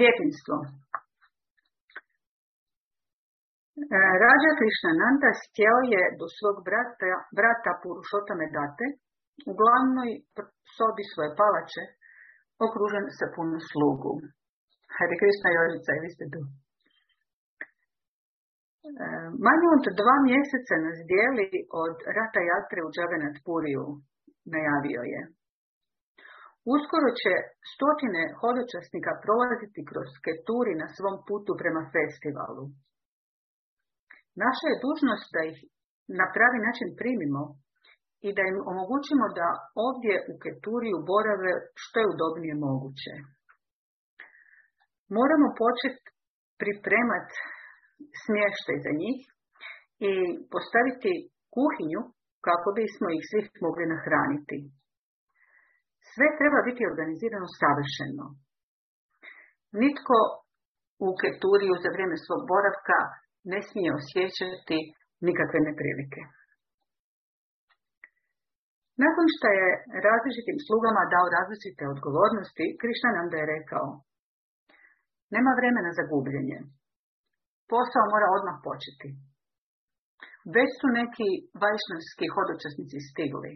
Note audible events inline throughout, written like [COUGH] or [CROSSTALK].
Djetinstvo. E, Rađa Krišnananda sjeo je do svog brata, brata Purušota Medate u glavnoj sobi svoje palače, okružen sa puno slugu. Hajde Krišna Jožica, vi ste tu. E, manje od dva mjeseca nas dijeli od rata Jatre u Džavenat Puriju, najavio je. Uskoro će stotine hodočasnika prolaziti kroz keturi na svom putu prema festivalu. Naša je dužnost da ih na pravi način primimo i da im omogućimo da ovdje u Keturiju borave što je udobnije moguće. Moramo početi pripremati smještaj za njih i postaviti kuhinju kako bismo ih svih mogli nahraniti. Sve treba biti organizirano savršeno. Nitko u Keturiju za vrijeme svog boravka ne smije osjećati nikakve neprilike. Nakon što je različitim slugama dao različite odgovornosti, Krišna nam da je rekao nema vremena za gubljenje. Posao mora odmah početi. Već su neki vajšnarski hodočasnici stigli.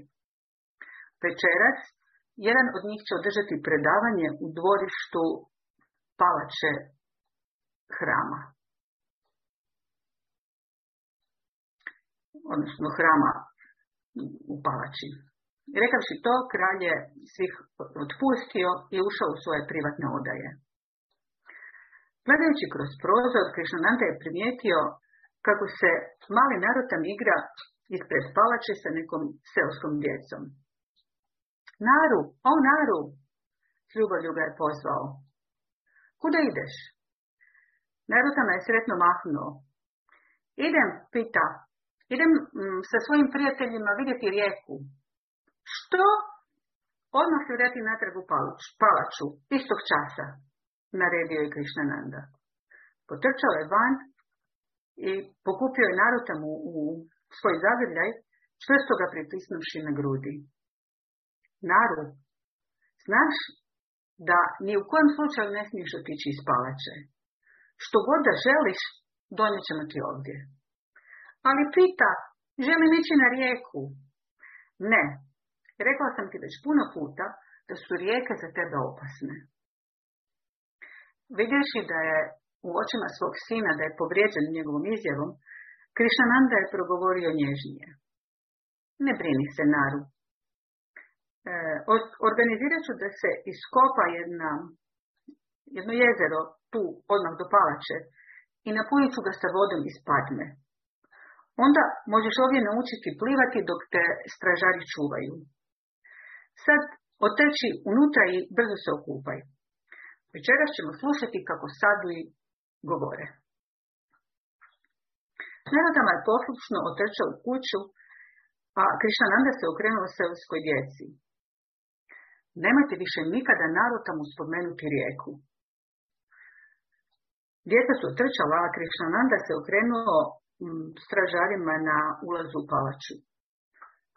Večeras jedan od njih će održati predavanje u dvorištu palače hrama. Odnosno hrama u palači. Rekavši to, kralj je svih otpustio i ušao u svoje privatne odaje. Gledajući kroz prozor, Krišnananda je primijetio kako se mali narotam igra ispred palače sa nekom seoskom djecom. Naru, o Naru, s ljubavlju ga je pozvao. Kuda ideš? Narutama je sretno mahnuo. Idem, pita, idem mm, sa svojim prijateljima vidjeti rijeku. Što? Odmah se vrati natrag u palaču, istog časa, naredio je Krišnananda. Potrčao je van i pokupio je Narutam u, u svoj zagrljaj, čvrsto ga pritisnuši na grudi. Naru, znaš da ni u kojem slučaju ne smiješ otići iz palače. Što god da želiš, donijet ćemo ti ovdje. Ali pita, želim ići na rijeku. Ne, rekla sam ti već puno puta da su rijeke za tebe opasne. Vidjevši da je u očima svog sina da je povrijeđen njegovom izjavom, Krišananda je progovorio nježnije. Ne brini se, Naru, organizirat ću da se iskopa jedna, jedno jezero tu odmah do palače i napunit ću ga sa vodom iz padme. Onda možeš ovdje naučiti plivati dok te stražari čuvaju. Sad oteći unutra i brzo se okupaj. Večeras ćemo slušati kako sadu i govore. Narodama je poslušno otrčao u kuću, a Krišananda se okrenuo selskoj djeci. Nemojte više nikada mu spomenuti rijeku. Djeca su trčala, a Krišnananda se okrenuo mm, stražarima na ulazu u palaču.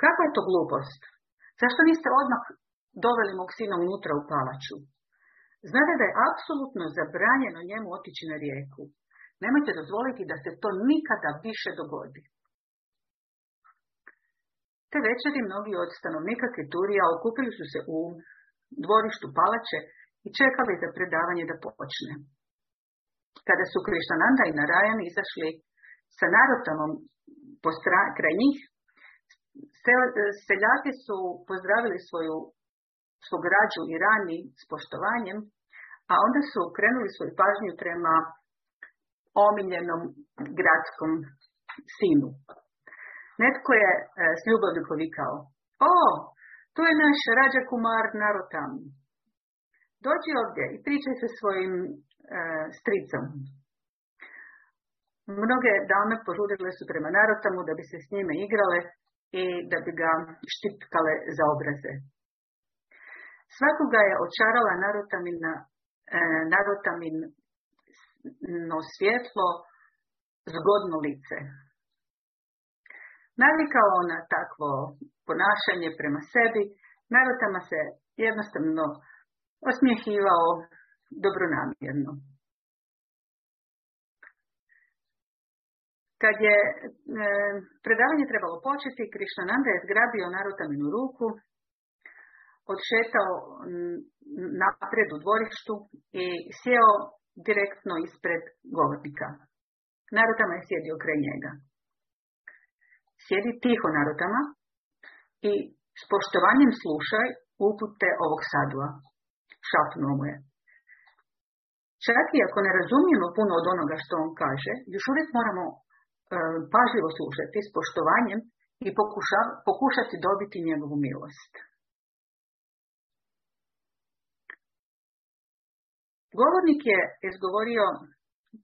Kakva je to glupost? Zašto niste odmah doveli mog sina unutra u palaču? Znate da je apsolutno zabranjeno njemu otići na rijeku. Nemojte dozvoliti da se to nikada više dogodi. Te večeri mnogi od stanovnika Keturija okupili su se u dvorištu palače i čekali za predavanje da počne. Kada su Krišananda i Narajan izašli sa narotamom kraj njih, seljaki su pozdravili svoju svog rađu i rani s poštovanjem, a onda su krenuli svoju pažnju prema omiljenom gradskom sinu. Netko je e, s ljubavlju povikao, o, tu je naš Rađa Kumar Narotam. Dođi ovdje i pričaj sa svojim e, stricom. Mnoge dame požurile su prema Narotamu da bi se s njime igrale i da bi ga štipkale za obraze. Svakoga je očarala narotamina, e, narotamin no svjetlo, zgodno lice. Navikao na takvo ponašanje prema sebi, narotama se jednostavno osmijehivao dobronamjerno. Kad je e, predavanje trebalo početi, Krišananda je zgrabio Narutaminu ruku, odšetao napred u dvorištu i sjeo direktno ispred govornika. Narutama je sjedio kraj njega. Sjedi tiho Narutama i s poštovanjem slušaj upute ovog sadua. Šapnuo mu je. Čak i ako ne razumijemo puno od onoga što on kaže, još uvijek moramo e, pažljivo slušati s poštovanjem i pokušati dobiti njegovu milost. Govornik je izgovorio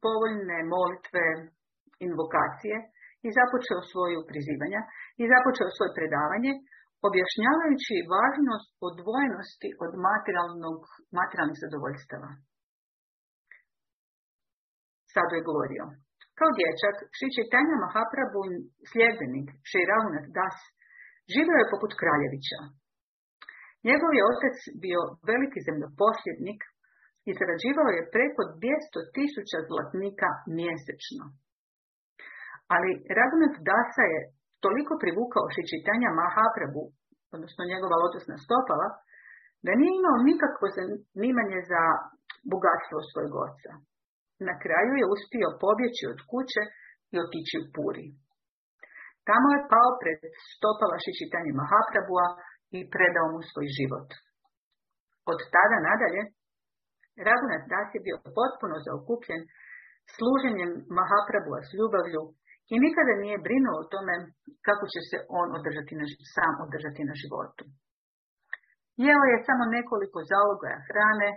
povoljne molitve, invokacije i započeo svoju prizivanja i započeo svoje predavanje objašnjavajući važnost odvojenosti od materijalnog, materijalnih zadovoljstava. Sad je govorio. Kao dječak, Šri Chaitanya Mahaprabhu, sljedbenik Šri Das, živio je poput kraljevića. Njegov je otac bio veliki zemljoposljednik i zarađivao je preko 200 tisuća zlatnika mjesečno. Ali Raghunath Dasa je toliko privukao šičitanja Mahaprabhu, odnosno njegova lotosna stopala, da nije imao nikakvo zanimanje za bogatstvo svojeg oca. Na kraju je uspio pobjeći od kuće i otići u Puri. Tamo je pao pred stopala šičitanja Mahaprabhua i predao mu svoj život. Od tada nadalje Raghunath Das je bio potpuno zaokupljen služenjem Mahaprabhua s ljubavlju i nikada nije brinuo o tome kako će se on održati na, sam održati na životu. Jeo je samo nekoliko zalogaja hrane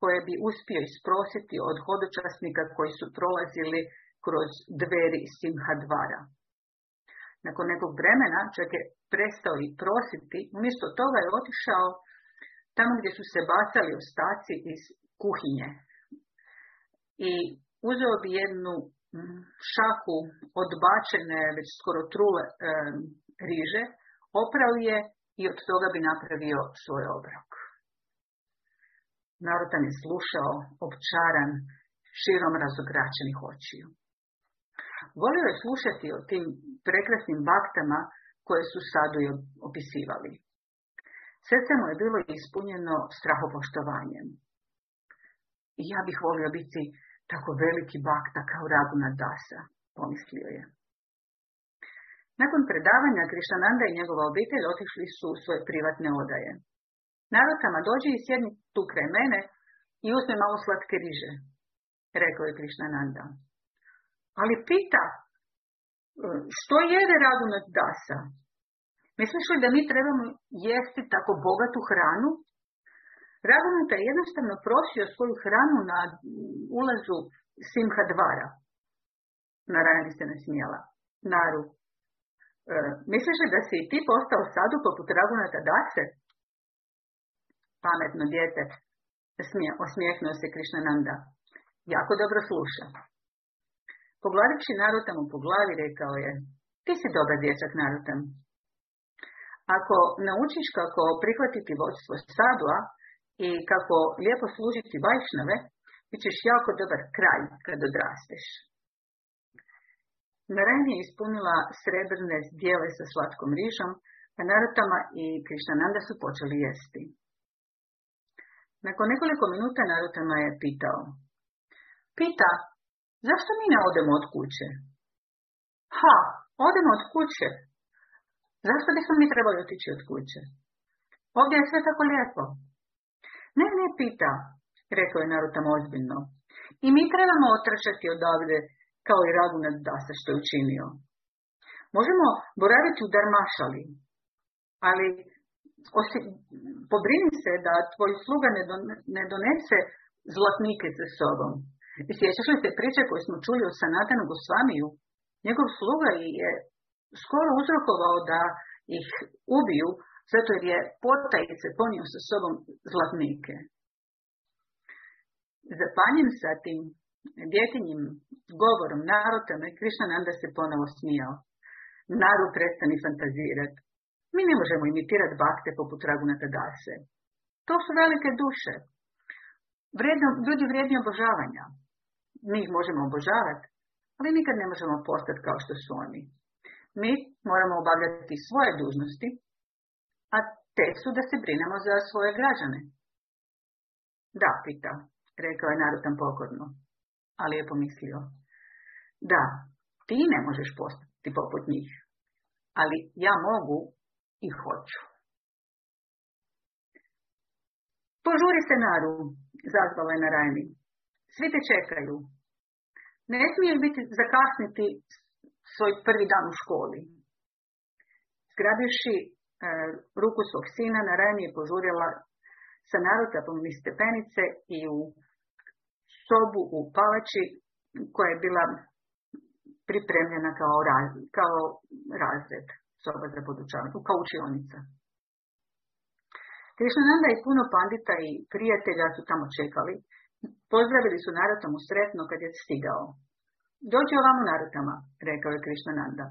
koje bi uspio isprositi od hodočasnika koji su prolazili kroz dveri Simhadvara. Nakon nekog vremena čak je prestao i prositi, umjesto toga je otišao tamo gdje su se bacali ostaci iz kuhinje. I uzeo bi jednu šaku odbačene, već skoro trule e, riže, oprao je i od toga bi napravio svoj obrok. Narutan je slušao, občaran, širom razogračenih očiju. Volio je slušati o tim prekrasnim baktama koje su sadu opisivali. Srce mu je bilo ispunjeno strahopoštovanjem. I ja bih volio biti tako veliki bakta kao Raguna Dasa, pomislio je. Nakon predavanja Krišananda i njegova obitelj otišli su u svoje privatne odaje. Narotama dođi i sjedni tu kraj mene i uzme malo slatke riže, rekao je Krišananda. Ali pita, što jede Raghunath Dasa? Misliš li da mi trebamo jesti tako bogatu hranu? Raghunath je jednostavno prosio svoju hranu na ulazu Simha dvara. Narajani se nasmijela. Naru. E, misliš li da si i ti postao sadu poput Ragunata Dase? Pametno djete. Osmijehnuo se Krišnananda. Jako dobro sluša. Poglavivši Narutam po glavi, rekao je, ti si dobar dječak Narutam. Ako naučiš kako prihvatiti vodstvo sadua i kako lijepo služiti vajšnave, bit ćeš jako dobar kraj kad odrasteš. Narajna je ispunila srebrne dijele sa slatkom rižom, a Narutama i Krišananda su počeli jesti. Nakon nekoliko minuta Narutama je pitao. Pita, zašto mi ne odemo od kuće? Ha, odemo od kuće. Zašto bismo mi trebali otići od kuće? Ovdje je sve tako lijepo. Ne, ne pita, rekao je Narutam ozbiljno. I mi trebamo otrčati odavde, kao i Ragunac Dasa što je učinio. Možemo boraviti u Darmašali, ali osim, pobrini se da tvoj sluga ne, ne donese zlatnike sa sobom. I sjećaš li se priče koju smo čuli o Sanatanu Gosvamiju? Njegov sluga je skoro uzrokovao da ih ubiju, zato jer je potajice ponio sa sobom zlatnike. Zapanjem sa tim djetinjim govorom narotama Krišananda se ponovo smijao. Naru prestani fantazirati. Mi ne možemo imitirati bakte poput Ragunata Dase. To su velike duše. Vrijedno, ljudi vrijedni obožavanja. Mi ih možemo obožavati, ali nikad ne možemo postati kao što su oni. Mi moramo obavljati svoje dužnosti, a te su da se brinemo za svoje građane. Da, pita, rekao je Narutan pokorno, ali je pomislio. Da, ti ne možeš postati poput njih, ali ja mogu i hoću. Požuri se Naru, zazvala je na Rajni. Svi te čekaju. Ne smiješ biti zakasniti svoj prvi dan u školi. Zgrabivši e, ruku svog sina, na Rajni je požurila sa narutapom iz stepenice i u sobu u palači koja je bila pripremljena kao, raz, kao razred soba za podučavanje, kao učionica. Krišnananda i puno pandita i prijatelja su tamo čekali. Pozdravili su Narotamu sretno kad je stigao. Dođi ovamo Narotama, rekao je Krišnananda.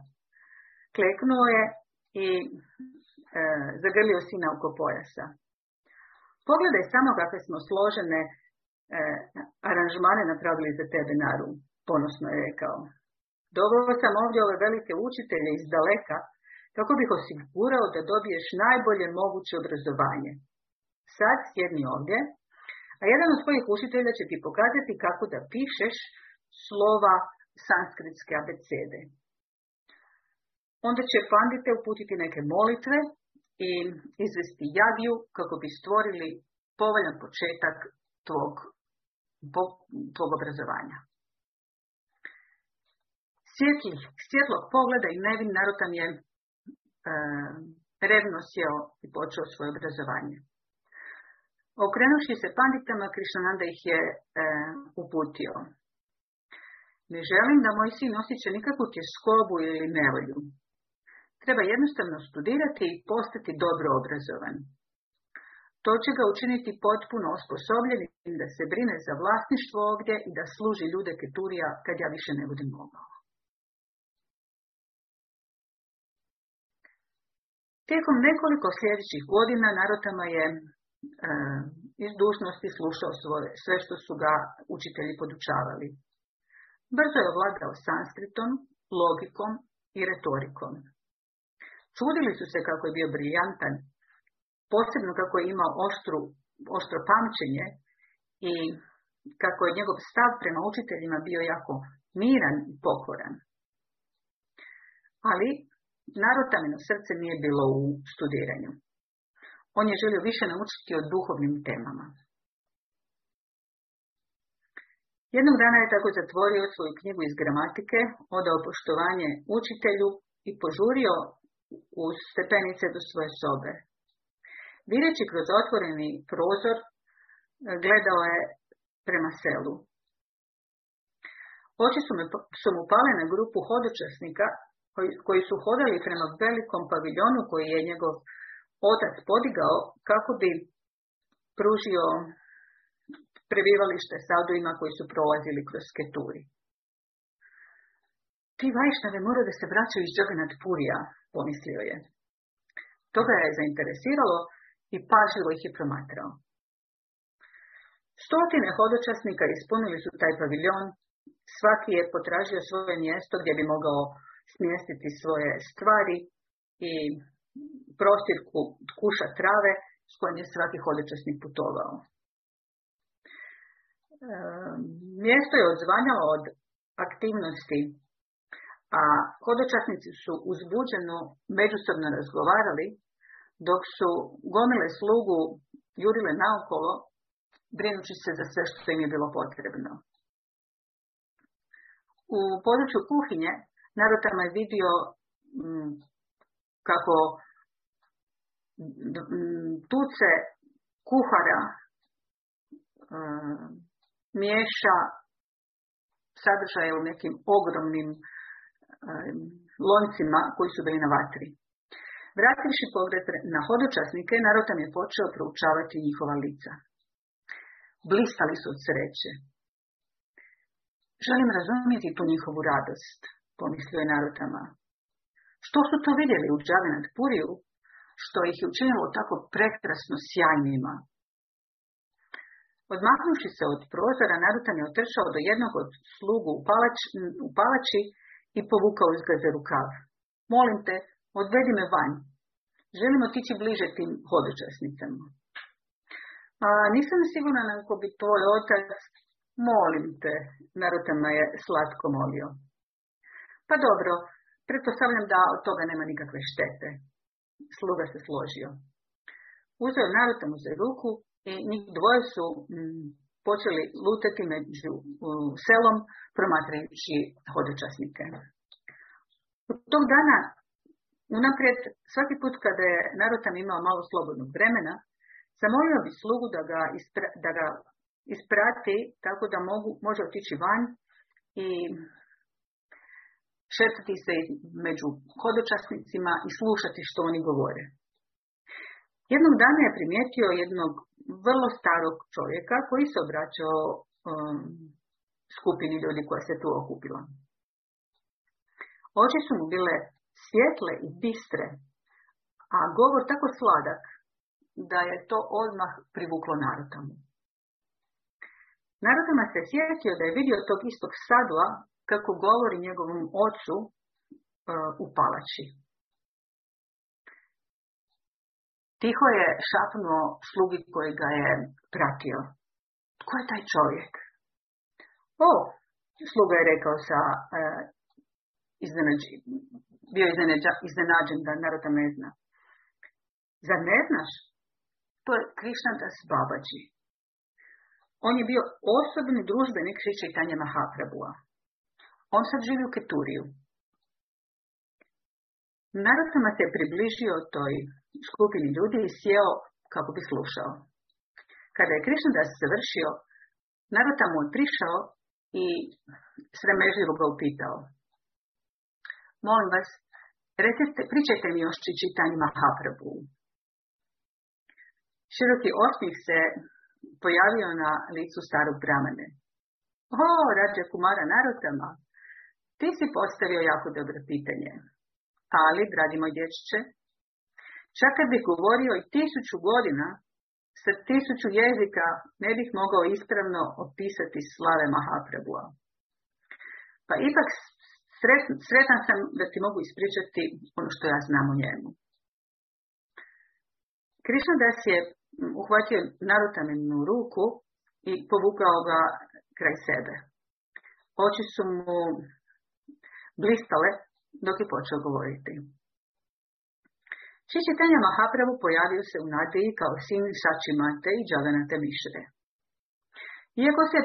Kleknuo je i e, zagrlio sina oko pojasa. Pogledaj samo kakve smo složene e, aranžmane napravili za tebe, Naru, ponosno je rekao. Doveo sam ovdje ove velike učitelje iz daleka, kako bih osigurao da dobiješ najbolje moguće obrazovanje. Sad sjedni ovdje, a jedan od tvojih učitelja će ti pokazati kako da pišeš slova sanskritske abecede. Onda će pandite uputiti neke molitve i izvesti jagiju kako bi stvorili povoljan početak tvog, tvog obrazovanja. Svjetli, svjetlog pogleda i nevin narutan je e, revno sjeo i počeo svoje obrazovanje. Okrenuši se panditama, Krišnananda ih je e, uputio. Ne želim da moj sin osjeća nikakvu tjeskobu ili nevolju. Treba jednostavno studirati i postati dobro obrazovan. To će ga učiniti potpuno osposobljenim da se brine za vlasništvo ovdje i da služi ljude Keturija kad ja više ne budem mogao. Tijekom nekoliko sljedećih godina Narotama je e, iz dužnosti slušao svoje, sve što su ga učitelji podučavali. Brzo je ovladao sanskritom, logikom i retorikom. Čudili su se kako je bio briljantan, posebno kako je imao oštru, oštro pamćenje i kako je njegov stav prema učiteljima bio jako miran i pokoran. Ali narotamino srce nije bilo u studiranju. On je želio više naučiti o duhovnim temama. Jednog dana je tako zatvorio svoju knjigu iz gramatike, odao poštovanje učitelju i požurio u stepenice do svoje sobe. Videći kroz otvoreni prozor, gledao je prema selu. Oči su, me, su mu pale na grupu hodočasnika koji, koji su hodali prema velikom paviljonu koji je njegov otac podigao kako bi pružio prebivalište sadujima koji su prolazili kroz Keturi. Ti vajšnave mora da se vraćaju iz Džaganat Purija, pomislio je. To ga je zainteresiralo i pažljivo ih je promatrao. Stotine hodočasnika ispunili su taj paviljon, svaki je potražio svoje mjesto gdje bi mogao smjestiti svoje stvari i prostirku kuša trave s kojim je svaki hodočasnik putovao. E, mjesto je odzvanjalo od aktivnosti a hodočasnici su uzbuđeno međusobno razgovarali, dok su gomile slugu jurile naokolo, brinući se za sve što im je bilo potrebno. U području kuhinje Narotama je vidio mm, kako mm, tuce kuhara mm, miješa sadržaje u nekim ogromnim loncima koji su bili na vatri. Vrativši pogled na hodočasnike, Narotam je počeo proučavati njihova lica. Blistali su od sreće. Želim razumjeti tu njihovu radost, pomislio je Narotama. Što su to vidjeli u Džavenat Puriju, što ih je učinilo tako prekrasno sjajnima? Odmaknuši se od prozora, Narutan je otršao do jednog od slugu u, u palači i povukao iz rukav. Molim te, odvedi me van. Želimo otići bliže tim hodočasnicama. A, nisam sigurna ako bi tvoj otac, molim te, Narutama je slatko molio. Pa dobro, pretpostavljam da od toga nema nikakve štete. Sluga se složio. Uzeo Narutomu za ruku i njih dvoje su mm, počeli lutati među selom promatrajući hodočasnike. Od tog dana unaprijed, svaki put kada je Narutam imao malo slobodnog vremena, zamolio bi slugu da ga, da ga isprati tako da mogu, može otići van i šetati se među hodočasnicima i slušati što oni govore. Jednog dana je primijetio jednog vrlo starog čovjeka koji se obraćao um, skupini ljudi koja se tu okupila. Oči su mu bile svjetle i bistre, a govor tako sladak da je to odmah privuklo Narutomu. Narutama se sjetio da je vidio tog istog sadua kako govori njegovom ocu uh, u palači. Tiho je šapnuo slugi koji ga je pratio. Tko je taj čovjek? O, sluga je rekao sa uh, bio iznenađen da narod ne zna. Zar ne znaš? To je Krišnadas Babađi. On je bio osobni družbenik Sri Chaitanya Mahaprabhua. On sad živi u Keturiju. Narotama se približio toj skupini ljudi i sjeo kako bi slušao. Kada je Krišnadas završio, Narota mu je prišao i sramežljivo ga upitao. Molim vas, recite, pričajte mi još čitanju Mahaprabhu. Široki osmih se pojavio na licu starog bramane. O, Rađa Kumara Narotama, ti si postavio jako dobro pitanje. Ali, dragi moj čak kad bih govorio i tisuću godina, sa tisuću jezika ne bih mogao ispravno opisati slave Mahaprabhua. Pa ipak sretan sam da ti mogu ispričati ono što ja znam o njemu. Krišna Das je uhvatio narutamenu ruku i povukao ga kraj sebe. Oči su mu blistale dok je počeo govoriti. Čičitanja Mahapravu pojavio se u Nadiji kao sin Sačimate i Džaganate Mišre. Iako se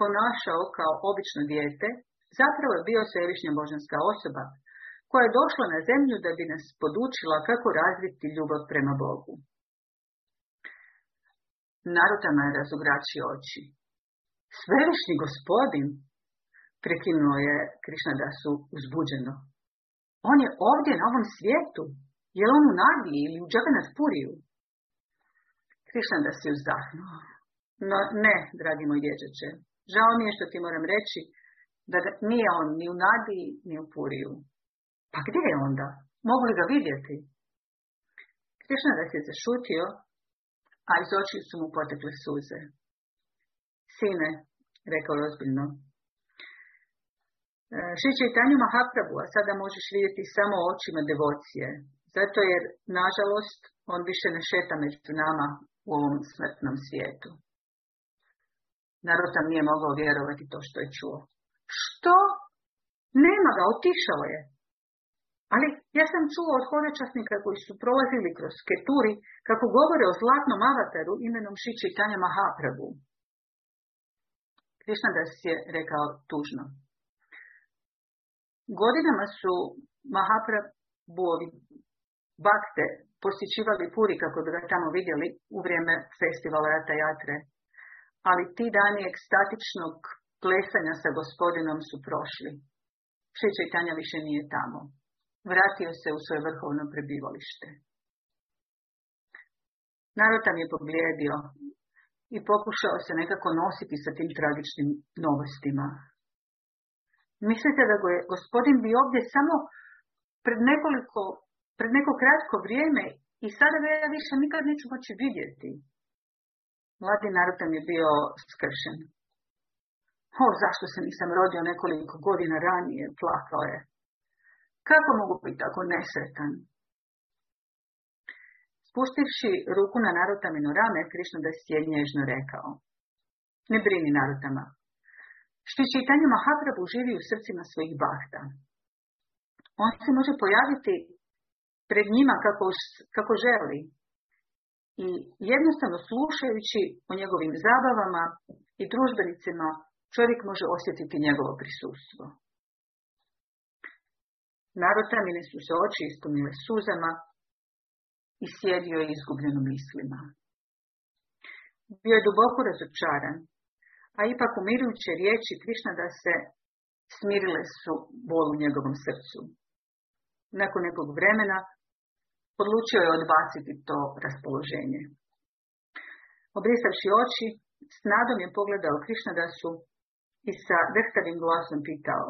ponašao kao obično dijete, zapravo je bio svevišnja božanska osoba, koja je došla na zemlju da bi nas podučila kako razviti ljubav prema Bogu. Narutama je razogračio oči. Svevišnji gospodin, prekinuo je Krišna da su uzbuđeno. On je ovdje na ovom svijetu. Je li on u Nagiji ili u Džaganat Puriju? Krišna da si uzdahnuo. No ne, dragi moj dječače. Žao mi je što ti moram reći da nije on ni u Nadi, ni u Puriju. Pa gdje je onda? Mogu li ga vidjeti? Krišna da se zašutio, a iz oči su mu potekle suze. Sine, rekao je ozbiljno, Šiće i Tanju Mahaprabhu, a sada možeš vidjeti samo očima devocije, zato jer, nažalost, on više ne šeta među nama u ovom smrtnom svijetu. Narod nije mogao vjerovati to što je čuo. Što? Nema ga, otišao je. Ali ja sam čuo od hodečasnika koji su prolazili kroz Keturi kako govore o zlatnom avataru imenom Šići Tanja Mahaprabhu. Krišna das je rekao tužno. Godinama su Mahaprabhuovi bakte posjećivali Puri kako bi ga tamo vidjeli u vrijeme festivala Rata Jatre. Ali ti dani ekstatičnog plesanja sa gospodinom su prošli. Šeća Tanja više nije tamo. Vratio se u svoje vrhovno prebivalište. Narod tam je poblijedio i pokušao se nekako nositi sa tim tragičnim novostima. Mislite da go je gospodin bi ovdje samo pred nekoliko, pred neko kratko vrijeme i sada ga ja više nikad neću moći vidjeti. Mladi Narutam je bio skršen. O, zašto se nisam rodio nekoliko godina ranije, plakao je. Kako mogu biti tako nesretan? Spustivši ruku na Narutamino rame, Krišna da je nježno rekao. Ne brini Narutama. Što čitanje Mahaprabhu živi u srcima svojih bahta. On se može pojaviti pred njima kako, kako želi. I jednostavno slušajući o njegovim zabavama i družbenicima, čovjek može osjetiti njegovo prisustvo. Narotamine su se oči ispunile suzama i sjedio je izgubljeno mislima. Bio je duboko razočaran, a ipak umirujuće riječi Krišna da se smirile su bol u njegovom srcu. Nakon nekog vremena odlučio je odbaciti to raspoloženje. Obristavši oči, s nadom je pogledao Krišna da su i sa drhtavim glasom pitao.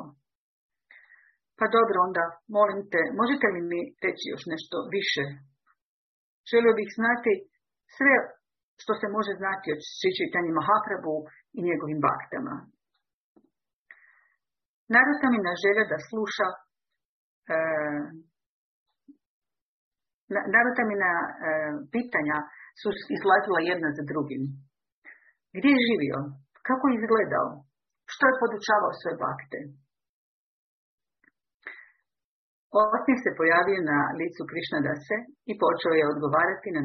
Pa dobro onda, molim te, možete li mi reći još nešto više? Želio bih znati sve što se može znati od Šičitanji Mahaprabhu i njegovim baktama. na želja da sluša e, na e, pitanja su izlazila jedna za drugim. Gdje je živio? Kako je izgledao? Što je podučavao svoje bakte? Osmih se pojavio na licu Krišna Dase i počeo je odgovarati na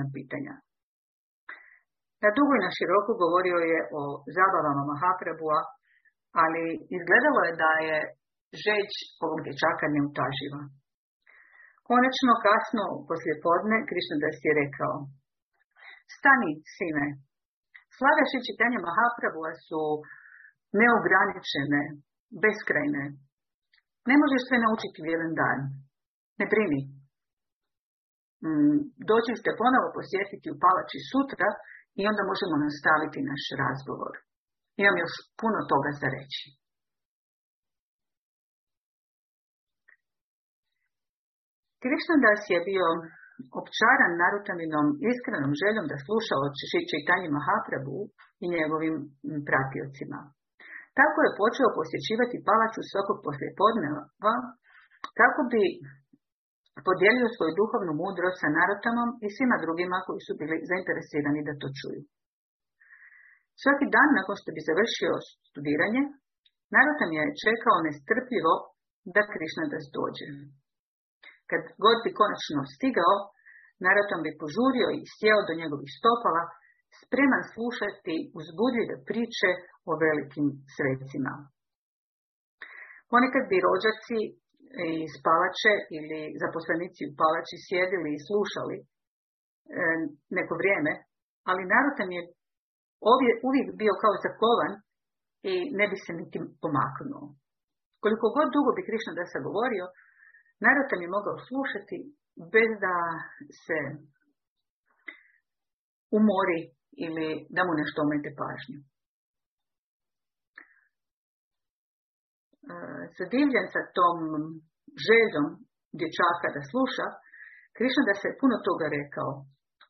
na pitanja. Na dugo i na široko govorio je o zabavama Mahaprabhua, ali izgledalo je da je žeć ovog dječaka neutaživa. Konačno kasno poslije podne Krišna Das je rekao Stani, sine, slave čitanja Mahaprabhua su neograničene, beskrajne. Ne možeš sve naučiti u jedan dan. Ne brini. Mm, doći ste ponovo posjetiti u palači sutra i onda možemo nastaviti naš razgovor. Imam još puno toga za reći. Krišna Das je bio opčaran narutaminom iskrenom željom da sluša od čitanje Mahaprabhu i njegovim pratiocima. Tako je počeo posjećivati palaču svakog poslijepodneva kako bi podijelio svoju duhovnu mudrost sa Narotamom i svima drugima koji su bili zainteresirani da to čuju. Svaki dan nakon što bi završio studiranje, Narotam je čekao nestrpljivo da Krišna das dođe. Kad god bi konačno stigao, Narotam bi požurio i sjeo do njegovih stopala, spreman slušati uzbudljive priče o velikim svecima. Ponekad bi rođaci iz palače ili zaposlenici u palači sjedili i slušali e, neko vrijeme, ali Narutam je uvijek bio kao zakovan i ne bi se niti pomaknuo. Koliko god dugo bi Krišna da se govorio, Narutam je mogao slušati bez da se umori ili da mu nešto omete pažnju. zadivljen sa tom željom dječaka da sluša, Krišna da se puno toga rekao,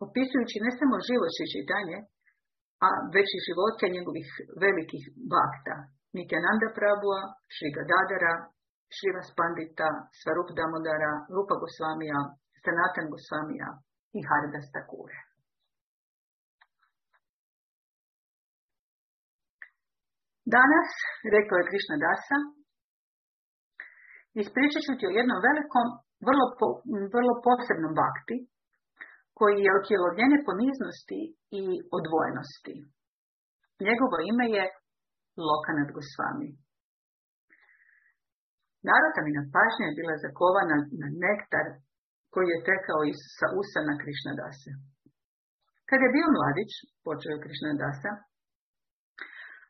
opisujući ne samo život čitanje, a već i živote njegovih velikih bakta, Nityananda Prabhua, Šri Gadadara, Šriva Spandita, Svarup Damodara, Rupa Gosvamija, Sanatan Gosvamija i Haridas Takure. Danas, rekao je Krišna Dasa, ispričat ću ti o jednom velikom, vrlo, vrlo posebnom bakti, koji je otjelovljenje poniznosti i odvojenosti. Njegovo ime je Lokanat Gosvami. Narotamina pažnja je bila zakovana na nektar koji je tekao iz sa usana Krišnadase. Kad je bio mladić, počeo je Krišnadasa,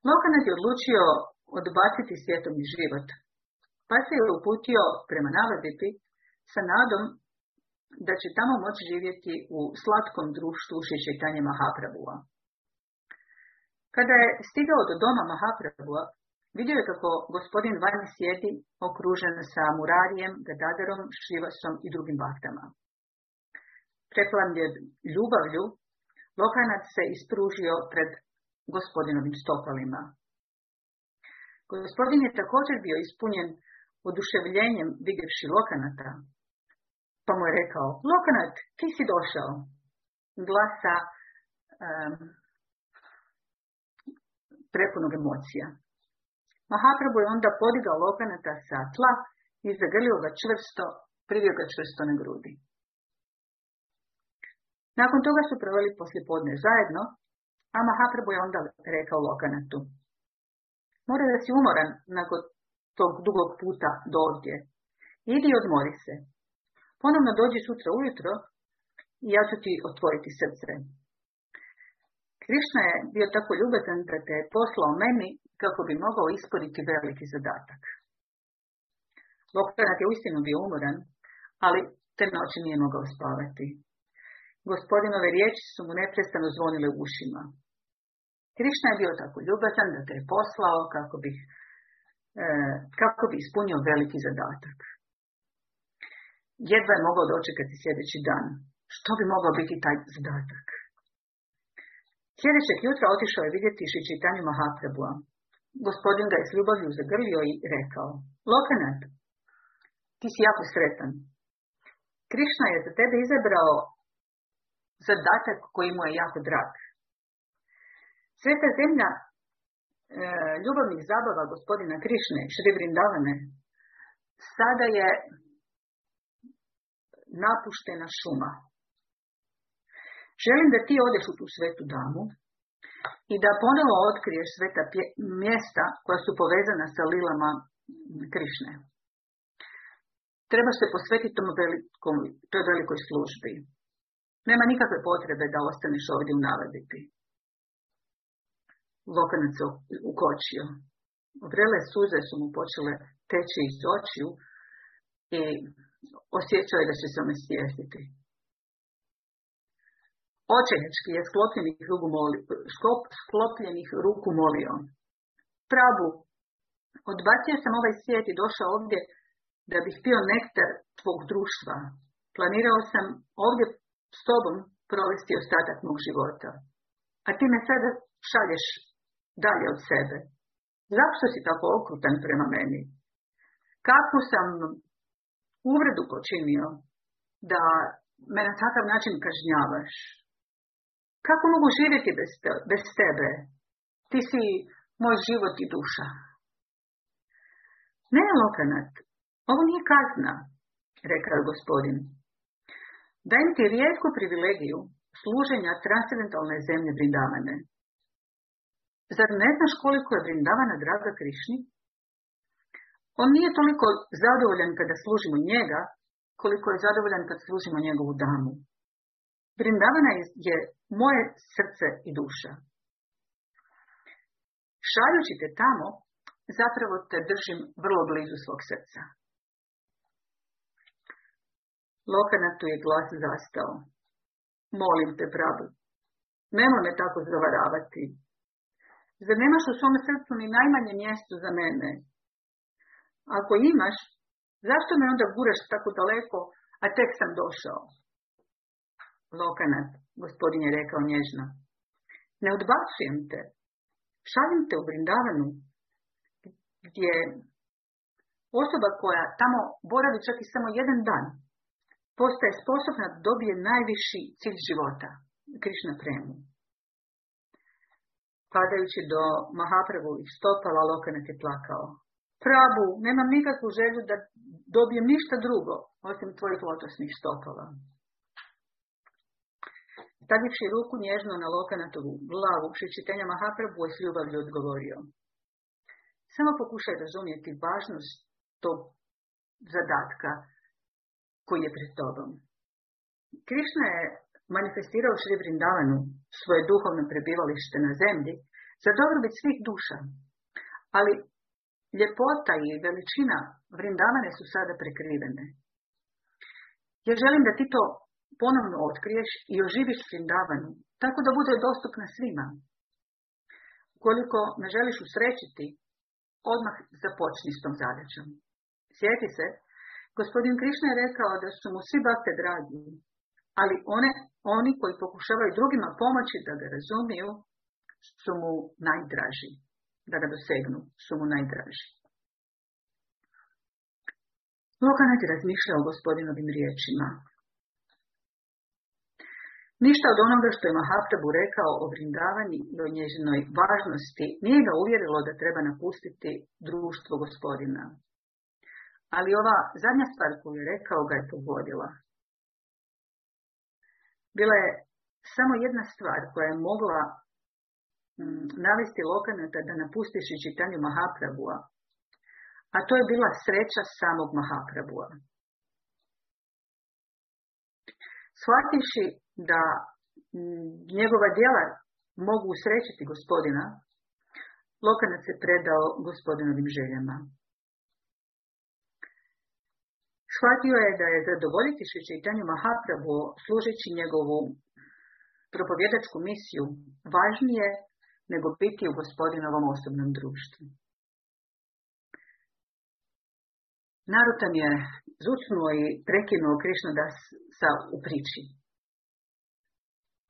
Lokanat je odlučio odbaciti svjetovni život pa se je uputio prema Navadipi sa nadom da će tamo moći živjeti u slatkom društvu Šišitanje Mahaprabhua. Kada je stigao do doma Mahaprabhua, vidio je kako gospodin Vani sjedi okružen sa Murarijem, Gadadarom, Šivasom i drugim baktama. Preplavljen ljubavlju, Lokanac se ispružio pred gospodinovim stopalima. Gospodin je također bio ispunjen oduševljenjem vidjevši Lokanata, pa mu je rekao, Lokanat, ti si došao. Glasa um, prepunog emocija. Mahaprabhu je onda podigao Lokanata sa tla i zagrlio ga čvrsto, privio ga čvrsto na grudi. Nakon toga su proveli podne zajedno, a Mahaprabhu je onda rekao Lokanatu. Mora da si umoran nakon tog dugog puta do ovdje. Idi i odmori se. Ponovno dođi sutra ujutro i ja ću ti otvoriti srce. Krišna je bio tako ljubazan da te je poslao meni kako bi mogao isporiti veliki zadatak. Lokranat je uistinu bio umoran, ali te noći nije mogao spavati. Gospodinove riječi su mu neprestano zvonile u ušima. Krišna je bio tako ljubazan da te je poslao kako bi, e, kako bi ispunio veliki zadatak. Jedva je mogao dočekati sljedeći dan. Što bi mogao biti taj zadatak? Sljedećeg jutra otišao je vidjeti Šičitanju Mahaprabhua. Gospodin ga je s ljubavlju zagrlio i rekao, Lokanat, ti si jako sretan. Krišna je za tebe izabrao zadatak koji mu je jako drag. Sveta zemlja e, ljubavnih zabava gospodina Krišne, Šri Vrindavane, sada je napuštena šuma. Želim da ti odeš u tu svetu damu i da ponovo otkriješ sveta mjesta koja su povezana sa lilama Krišne. Treba se posvetiti tom velikom, toj velikoj službi. Nema nikakve potrebe da ostaneš ovdje u navaditi. Lokanac se ukočio. Vrele suze su mu počele teći iz očiju i osjećao je da će se omestijestiti. Očenjački je sklopljenih ruku, molio, sklopljenih ruku molio. Pravu, odbacio sam ovaj svijet i došao ovdje da bih pio nektar tvog društva. Planirao sam ovdje s tobom provesti ostatak mog života. A ti me sada šalješ dalje od sebe. Zašto si tako okrutan prema meni? Kakvu sam uvredu počinio da me na takav način kažnjavaš? Kako mogu živjeti bez, te, bez tebe? Ti si moj život i duša. Ne, Lokanat, ovo nije kazna, rekao gospodin. Dajem ti rijetku privilegiju služenja transcendentalne zemlje Brindavane. Zar ne znaš koliko je Brindavana draga Krišni? On nije toliko zadovoljan kada služimo njega, koliko je zadovoljan kad služimo njegovu damu. Brindavana je moje srce i duša. Šaljući te tamo, zapravo te držim vrlo blizu svog srca. Lokanatu je glas zastao. Molim te, pravu, nemoj me tako zavaravati. Zar nemaš u svom srcu ni najmanje mjesto za mene? Ako imaš, zašto me onda guraš tako daleko, a tek sam došao? Lokanat, gospodin je rekao nježno. Ne odbacujem te. Šalim te u Brindavanu, gdje osoba koja tamo boravi čak i samo jedan dan, postaje sposobna da dobije najviši cilj života, Krišna premu. Padajući do Mahaprabhovih stopala, Lokanat je plakao. Prabu, nemam nikakvu želju da dobijem ništa drugo, osim tvojih lotosnih stopala. Stavivši ruku nježno na Lokanatovu glavu, čitenja Mahaprabhu je s ljubavlju odgovorio. Samo pokušaj razumjeti važnost tog zadatka koji je pred tobom. Krišna je manifestirao Šri Vrindavanu svoje duhovno prebivalište na zemlji za dobrobit svih duša. Ali ljepota i veličina Vrindavane su sada prekrivene. Ja želim da ti to ponovno otkriješ i oživiš Vrindavanu, tako da bude dostupna svima. Ukoliko me želiš usrećiti, odmah započni s tom zadaćom. Sjeti se Gospodin Krišna je rekao da su mu svi bakte dragi, ali one, oni koji pokušavaju drugima pomoći da ga razumiju, su mu najdraži. Da ga dosegnu, su mu najdraži. Lukanat je razmišljao o gospodinovim riječima. Ništa od onoga što je Mahaprabhu rekao o vrindavanju i o njezinoj važnosti nije ga uvjerilo da treba napustiti društvo gospodina. Ali ova zadnja stvar koju je rekao ga je pogodila. Bila je samo jedna stvar koja je mogla mm, navesti Lokanata da napustiš čitanju Mahaprabhua, a to je bila sreća samog Mahaprabhua. Shvatiši da njegova djela mogu usrećiti gospodina, Lokanac se predao gospodinovim željama. Shvatio je da je zadovoljiti čitanju Mahaprabhu služeći njegovu propovjedačku misiju važnije nego biti u gospodinovom osobnom društvu. Narutan je zucnuo i prekinuo Krišna da sa u.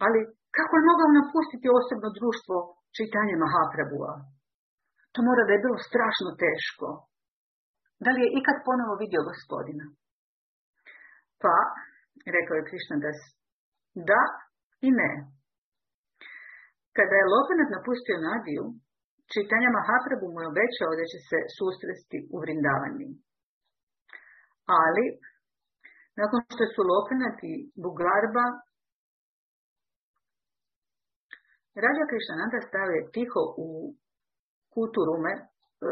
Ali kako je mogao napustiti osobno društvo čitanje Mahaprabhua? To mora da je bilo strašno teško. Da li je ikad ponovo vidio gospodina? Pa, rekao je Krišna das, da i ne. Kada je Lokanat napustio Nadiju, čitanja Mahaprabhu mu je obećao da će se susresti u vrindavanju. Ali, nakon što su Lokanat i Bugarba Rađa Krišananda stave tiho u kutu rume,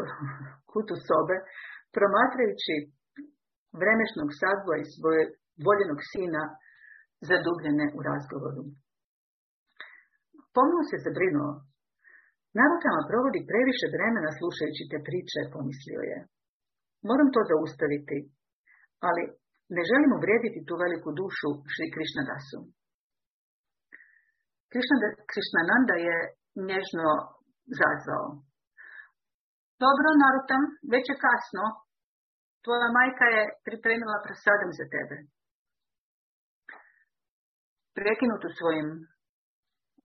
[LAUGHS] kutu sobe, promatrajući vremešnog sadva i svoje voljenog sina zadubljene u razgovoru. Pomno se zabrinuo. Narukama provodi previše vremena slušajući te priče, pomislio je. Moram to zaustaviti, ali ne želim uvrijediti tu veliku dušu Šri Krišnadasu. Krišnananda je nježno zazvao. Dobro, Narutam, već je kasno. Tvoja majka je pripremila prasadom za tebe. Prekinut u svojim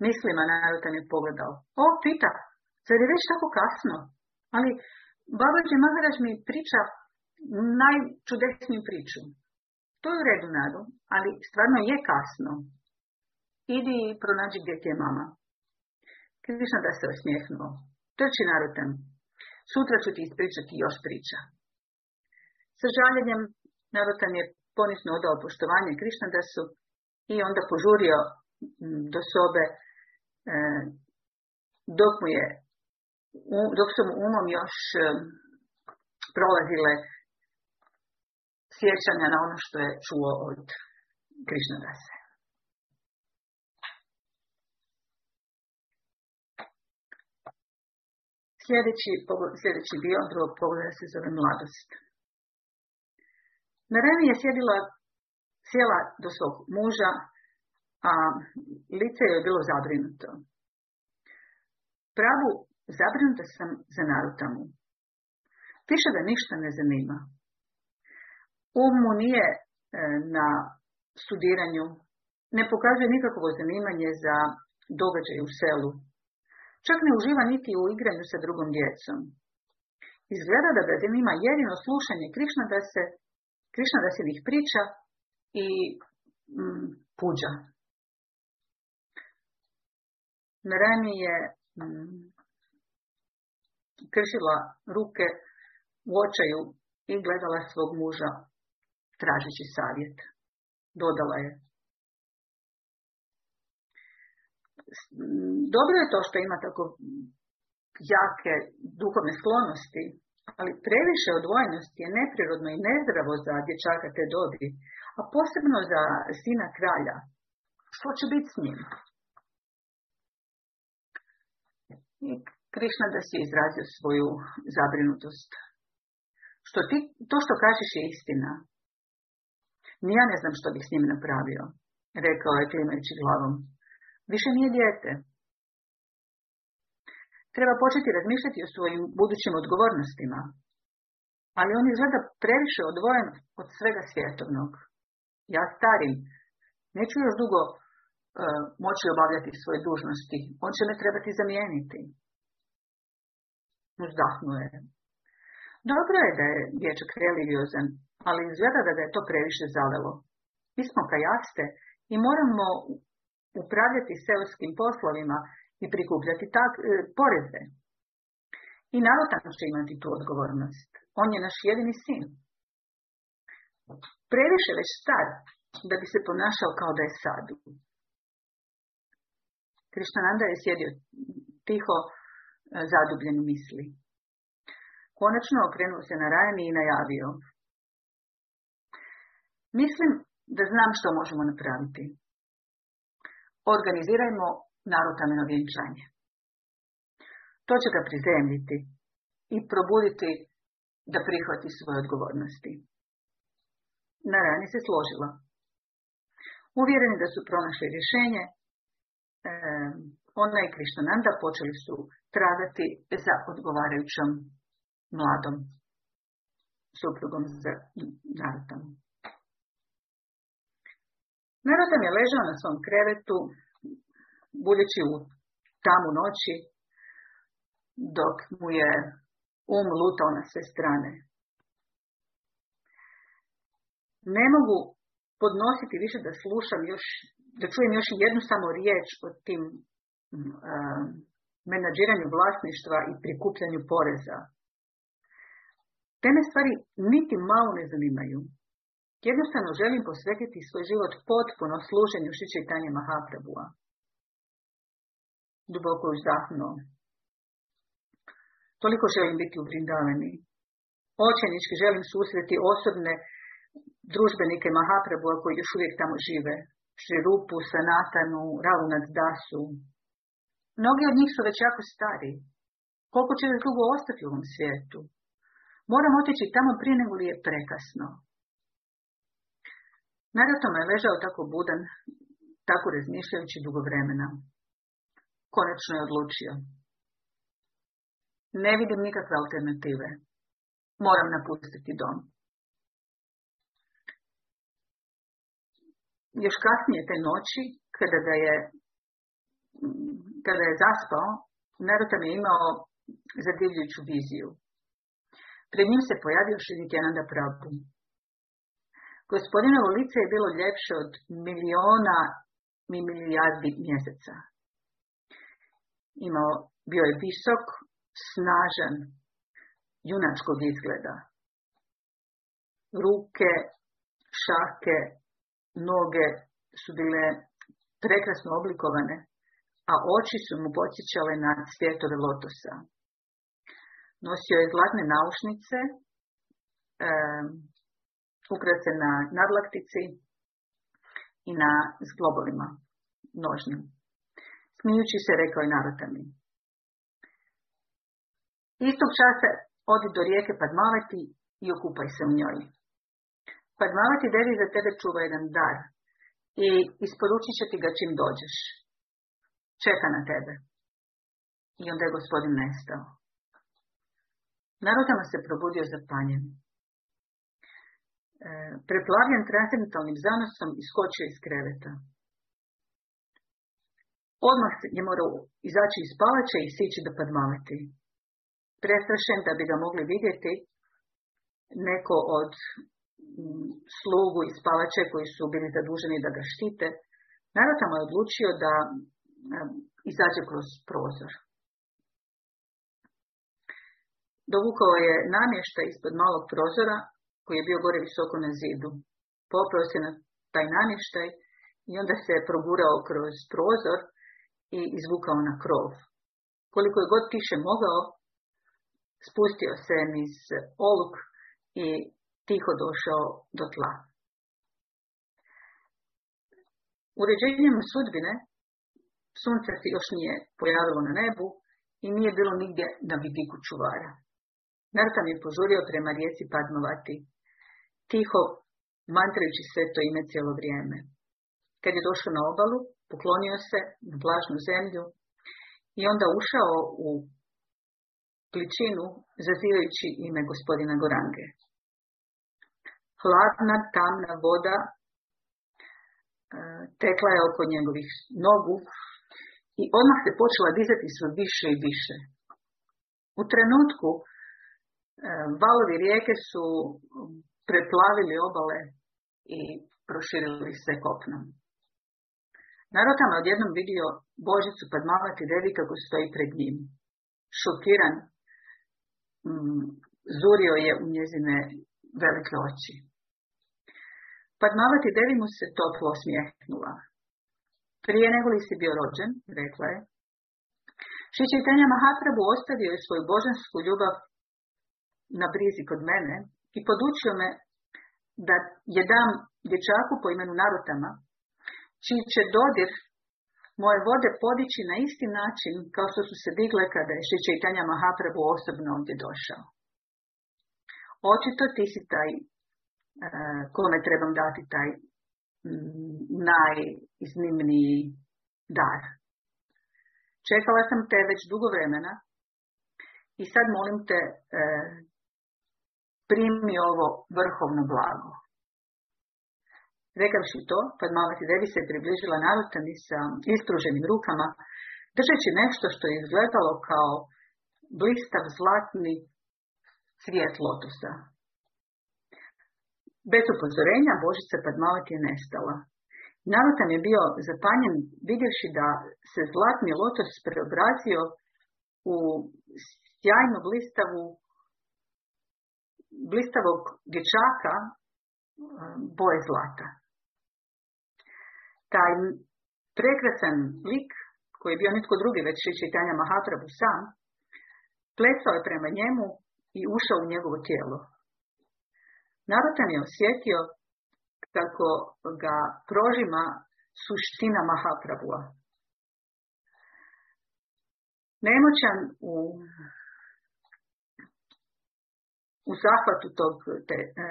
mislima Narutam je pogledao. O, pita, zar je već tako kasno? Ali Babađi Maharaž mi priča najčudesniju priču. To je u redu, Nadu, ali stvarno je kasno. Idi i pronađi gdje ti je mama. Krišna da se osmijehnuo. Trči Narutam. Sutra ću ti ispričati još priča. Sa žaljenjem Narutam je ponisno odao poštovanje Krišnadasu i onda požurio do sobe e, dok mu je dok su mu umom još e, prolazile sjećanja na ono što je čuo od Krišnadase. Sljedeći, sljedeći dio drugog pogleda se zove mladost. Na Remi je sjedila sjela do svog muža, a lice joj je bilo zabrinuto. Pravu zabrinuta sam za Narutamu. Piše da ništa ne zanima. Um mu nije e, na studiranju, ne pokazuje nikakvo zanimanje za događaj u selu. Čak ne uživa niti u igranju sa drugom djecom. Izgleda da ga zanima jedino slušanje Krišna da se Krišna da se ih priča i mm, puđa. Narani je mm, kršila ruke u očaju i gledala svog muža tražeći savjet. Dodala je. Dobro je to što ima tako jake duhovne sklonosti, ali previše odvojenosti je neprirodno i nezdravo za dječaka te dobi, a posebno za sina kralja. Što će biti s njim? I Krišna da si izrazio svoju zabrinutost. Što ti, to što kažeš je istina. Ni ja ne znam što bih s njim napravio, rekao je klimajući glavom. Više nije dijete. Treba početi razmišljati o svojim budućim odgovornostima. Ali on izgleda previše odvojen od svega svjetovnog. Ja starim, Neću još dugo uh, moći obavljati svoje dužnosti. On će me trebati zamijeniti. Uzdahnuo je. Dobro je da je dječak religiozan, ali izgleda da ga je to previše zalelo. Mi smo kajaste i moramo upravljati seoskim poslovima i prikupljati tak, e, poreze. I Narotan će imati tu odgovornost. On je naš jedini sin. Previše već star da bi se ponašao kao da je sadu. Krištananda je sjedio tiho, e, zadubljen u misli. Konačno okrenuo se na Rajani i najavio. Mislim da znam što možemo napraviti. Organizirajmo narotameno vjenčanje. To će ga prizemljiti i probuditi da prihvati svoje odgovornosti. Narani se složila. Uvjereni da su pronašli rješenje, ona i Krištananda počeli su tragati za odgovarajućom mladom suprugom za Narotam. Narotam je ležao na svom krevetu, budući u tamu noći, dok mu je um lutao na sve strane. Ne mogu podnositi više da slušam još, da čujem još jednu samo riječ o tim um, menadžiranju vlasništva i prikupljanju poreza. Te me stvari niti malo ne zanimaju. Jednostavno želim posvetiti svoj život potpuno služenju šičitanja Mahaprabhua. Duboko uzdahnuo. Toliko želim biti u Vrindavani. Očajnički želim susreti osobne družbenike Mahaprabhua koji još uvijek tamo žive. Šrirupu, Sanatanu, Ravunat Dasu. Mnogi od njih su već jako stari. Koliko će još dugo ostati u ovom svijetu? Moram otići tamo prije nego li je prekasno. Naravno je ležao tako budan, tako razmišljajući dugo vremena. Konačno je odlučio. Ne vidim nikakve alternative. Moram napustiti dom. Još kasnije te noći, kada ga je, kada je zaspao, Narutam je imao zadivljujuću viziju. Pred njim se pojavio Šriditjananda Prabhu. Gospodinovo lice je bilo ljepše od miliona i milijardi mjeseca. Imao, bio je visok, snažan, junačkog izgleda. Ruke, šake, noge su bile prekrasno oblikovane, a oči su mu podsjećale na cvjetove lotosa. Nosio je zlatne naušnice, ukrase na nadlaktici i na zglobovima nožnim. Smijući se rekao je narotami. Istog časa odi do rijeke Padmavati i okupaj se u njoj. Padmavati devi za tebe čuva jedan dar i isporučit će ti ga čim dođeš. Čeka na tebe. I onda je gospodin nestao. Narodama se probudio zapanjen. E, preplavljen transcendentalnim zanosom iskočio iz kreveta. Odmah je morao izaći iz palače i sići do Padmavati. Prestrašen da bi ga mogli vidjeti neko od mm, slugu iz palače koji su bili zaduženi da ga štite, Narotama je odlučio da izađe kroz prozor. Dovukao je namještaj ispod malog prozora koji je bio gore visoko na zidu. Poprao se na taj namještaj i onda se progurao kroz prozor i izvukao na krov. Koliko je god tiše mogao, spustio se niz oluk i tiho došao do tla. Uređenjem sudbine sunce se još nije pojavilo na nebu i nije bilo nigdje na vidiku čuvara. Nartam je požurio prema rijeci Padmovati, tiho mantrajući sve to ime cijelo vrijeme. Kad je došao na obalu, poklonio se na vlažnu zemlju i onda ušao u pličinu zazivajući ime gospodina Gorange. Hladna, tamna voda tekla je oko njegovih nogu i odmah se počela dizati sve više i više. U trenutku e, valovi rijeke su preplavili obale i proširili se kopnom. Narod odjednom vidio Božicu padmavati devi kako stoji pred njim. Šokiran, mm, zurio je u njezine velike oči. Padmavati devi mu se toplo osmijehnula. Prije nego li si bio rođen, rekla je, Šičitanja Mahaprabhu ostavio je svoju božansku ljubav na brizi kod mene i podučio me da je dam dječaku po imenu Narutama, čiji će dodir moje vode podići na isti način kao što su se digle kada je Šičitanja Mahaprabhu osobno ovdje došao. Očito ti si taj e, kome trebam dati taj najiznimniji dar. Čekala sam te već dugo vremena i sad molim te e, primi ovo vrhovno blago. Rekavši to, Padmavati Devi se približila narutani sa ispruženim rukama, držeći nešto što je izgledalo kao blistav zlatni cvijet lotusa. Bez upozorenja Božica Padmavati je nestala. Narutan je bio zapanjen vidjevši da se zlatni lotos preobrazio u sjajnu blistavu blistavog dječaka boje zlata. Taj prekrasan lik, koji je bio nitko drugi već čitanja Mahaprabhu sam, plesao je prema njemu i ušao u njegovo tijelo. Narutan je osjetio kako ga prožima suština Mahaprabhua. Nemoćan u, u zahvatu tog te, e,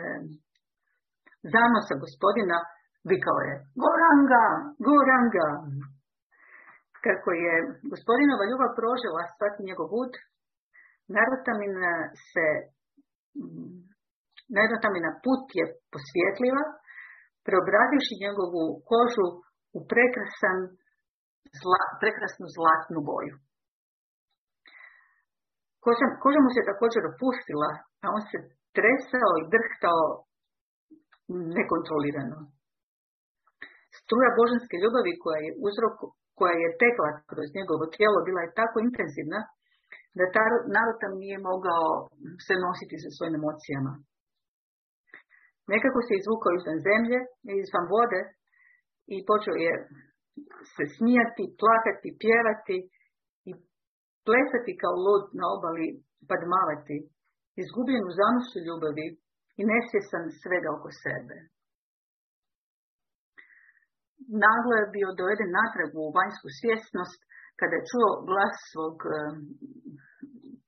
zanosa gospodina vikao je Goranga, Goranga. Kako je gospodinova ljubav prožila svaki njegov bud, Narotamin se Narotamina put je posvjetljiva preobrazivši njegovu kožu u prekrasan, zla, prekrasnu zlatnu boju. Koža, koža mu se također opustila, a on se tresao i drhtao nekontrolirano. Struja božanske ljubavi koja je uzrok, koja je tekla kroz njegovo tijelo bila je tako intenzivna da ta narod nije mogao se nositi sa svojim emocijama. Nekako se izvukao izvan zemlje, izvan vode i počeo je se smijati, plakati, pjevati i plesati kao lud na obali, padmavati, izgubljen u zanosu ljubavi i nesvjesan svega oko sebe. Naglo je bio doveden natrag u vanjsku svjesnost kada je čuo glas svog,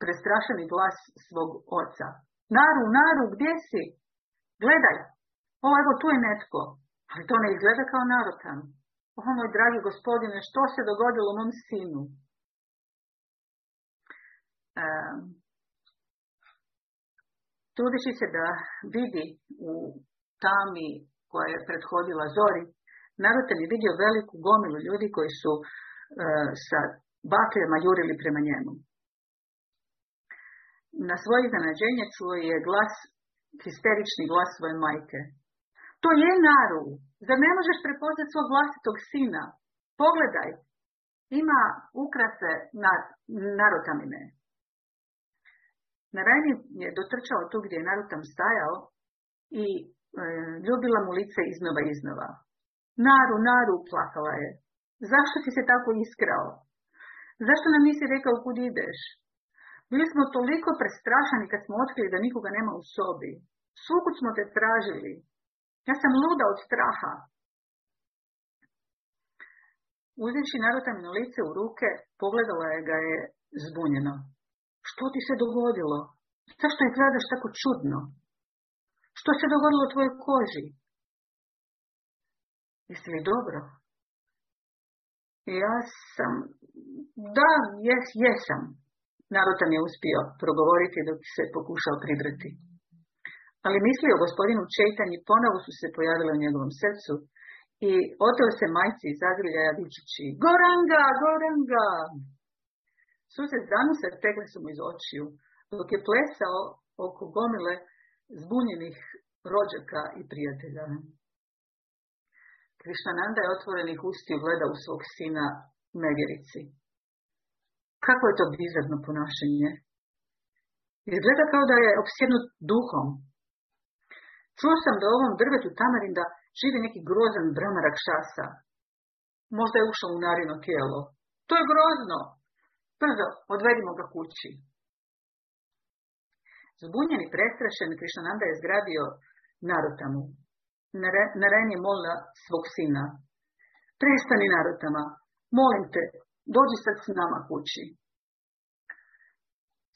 prestrašeni glas svog oca. Naru, Naru, gdje si? Gledaj, o, evo tu je netko, ali to ne izgleda kao narotan. O, moj dragi gospodine, što se dogodilo mom sinu? Um, trudeći se da vidi u tami koja je prethodila zori, narotan je vidio veliku gomilu ljudi koji su uh, sa bakljama jurili prema njemu. Na svoje iznenađenje čuo je glas histerični glas svoje majke. To je naru. Zar ne možeš prepoznati svog vlastitog sina? Pogledaj. Ima ukrase na narotamine. Narajni je dotrčao tu gdje je narutam stajao i e, ljubila mu lice iznova iznova. Naru, naru, plakala je. Zašto si se tako iskrao? Zašto nam nisi rekao kud ideš? Bili smo toliko prestrašani kad smo otkrili da nikoga nema u sobi. Svukud smo te tražili. Ja sam luda od straha. Uzevši narotamino lice u ruke, pogledala je ga je zbunjeno. Što ti se dogodilo? Zašto izgledaš tako čudno? Što se dogodilo tvojoj koži? Jesi li dobro? Ja sam... Da, jes, jesam. Narutan je uspio progovoriti dok se pokušao pribrati. Ali misli o gospodinu Čejtanji ponovo su se pojavile u njegovom srcu i oteo se majci iz zagrljaja vičući Goranga, Goranga! Suze se tekle su mu iz očiju, dok je plesao oko gomile zbunjenih rođaka i prijatelja. Krišananda je otvorenih ustiju gleda u svog sina nevjerici. Kako je to bizarno ponašanje? Izgleda kao da je opsjednut duhom. Čuo sam da u ovom drvetu tamarinda živi neki grozan bramarak šasa. Možda je ušao u narino tijelo. To je grozno! Brzo, odvedimo ga kući. Zbunjen i prestrašen, Krišananda je zgrabio Narotamu. Naren je molila svog sina. Prestani Narotama, molim te, dođi sad s nama kući.